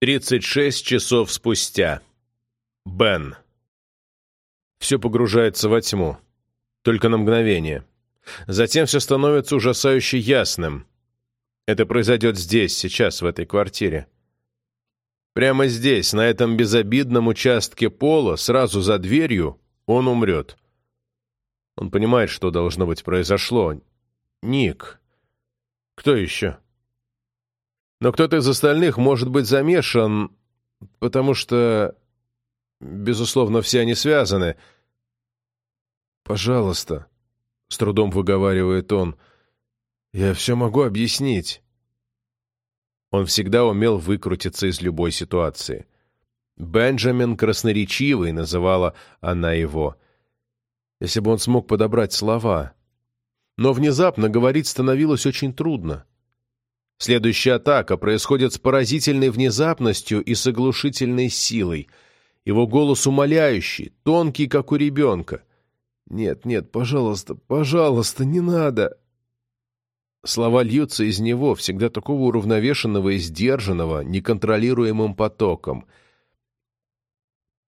36 часов спустя. Бен. Все погружается во тьму. Только на мгновение. Затем все становится ужасающе ясным. Это произойдет здесь, сейчас, в этой квартире. Прямо здесь, на этом безобидном участке пола, сразу за дверью, он умрет. Он понимает, что должно быть произошло. Ник. Кто еще? Но кто-то из остальных может быть замешан, потому что, безусловно, все они связаны. «Пожалуйста», — с трудом выговаривает он, — «я все могу объяснить». Он всегда умел выкрутиться из любой ситуации. «Бенджамин красноречивый», — называла она его. Если бы он смог подобрать слова. Но внезапно говорить становилось очень трудно. Следующая атака происходит с поразительной внезапностью и с оглушительной силой. Его голос умоляющий, тонкий, как у ребенка. «Нет, нет, пожалуйста, пожалуйста, не надо!» Слова льются из него, всегда такого уравновешенного и сдержанного, неконтролируемым потоком.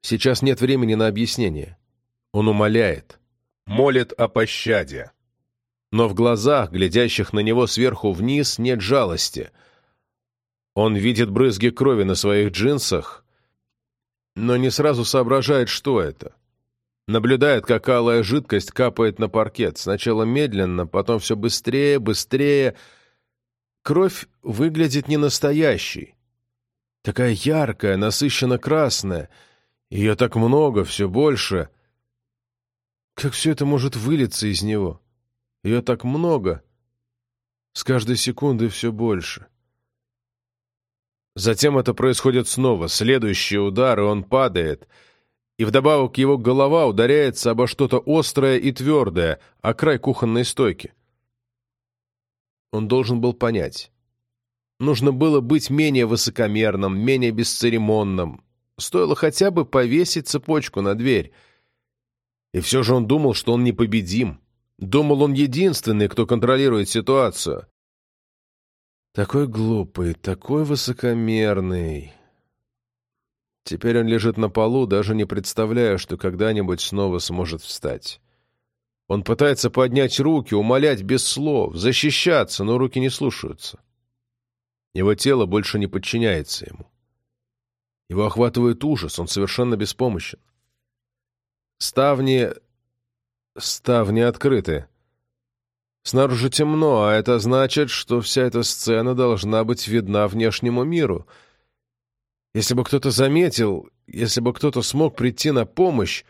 Сейчас нет времени на объяснение. Он умоляет, молит о пощаде. Но в глазах, глядящих на него сверху вниз, нет жалости. Он видит брызги крови на своих джинсах, но не сразу соображает, что это. Наблюдает, как алая жидкость капает на паркет. Сначала медленно, потом все быстрее, быстрее. Кровь выглядит не настоящей. Такая яркая, насыщенно красная. Ее так много, все больше. Как все это может вылиться из него? Ее так много. С каждой секундой все больше. Затем это происходит снова. Следующий удар, и он падает. И вдобавок его голова ударяется обо что-то острое и твердое, о край кухонной стойки. Он должен был понять. Нужно было быть менее высокомерным, менее бесцеремонным. Стоило хотя бы повесить цепочку на дверь. И все же он думал, что он непобедим. Думал, он единственный, кто контролирует ситуацию. Такой глупый, такой высокомерный. Теперь он лежит на полу, даже не представляя, что когда-нибудь снова сможет встать. Он пытается поднять руки, умолять без слов, защищаться, но руки не слушаются. Его тело больше не подчиняется ему. Его охватывает ужас, он совершенно беспомощен. Ставни Ставни открыты. Снаружи темно, а это значит, что вся эта сцена должна быть видна внешнему миру. Если бы кто-то заметил, если бы кто-то смог прийти на помощь...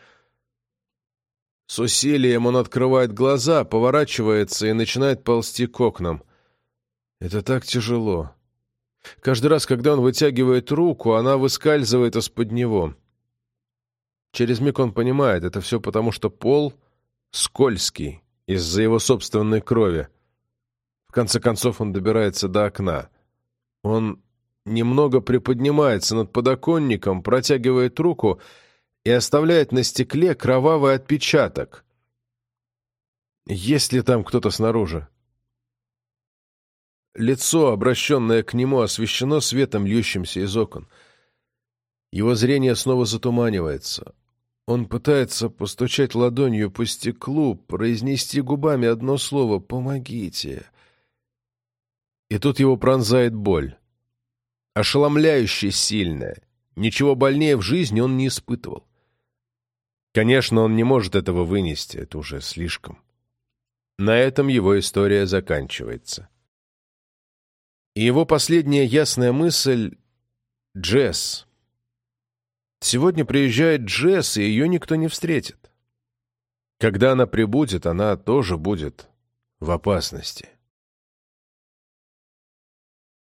С усилием он открывает глаза, поворачивается и начинает ползти к окнам. Это так тяжело. Каждый раз, когда он вытягивает руку, она выскальзывает из-под него. Через миг он понимает, это все потому, что пол скользкий из-за его собственной крови. В конце концов он добирается до окна. Он немного приподнимается над подоконником, протягивает руку и оставляет на стекле кровавый отпечаток. Есть ли там кто-то снаружи? Лицо, обращенное к нему, освещено светом, льющимся из окон. Его зрение снова затуманивается. Он пытается постучать ладонью по стеклу, произнести губами одно слово «помогите». И тут его пронзает боль. Ошеломляюще сильная. Ничего больнее в жизни он не испытывал. Конечно, он не может этого вынести, это уже слишком. На этом его история заканчивается. И его последняя ясная мысль — Джесс — Сегодня приезжает Джесс, и ее никто не встретит. Когда она прибудет, она тоже будет в опасности.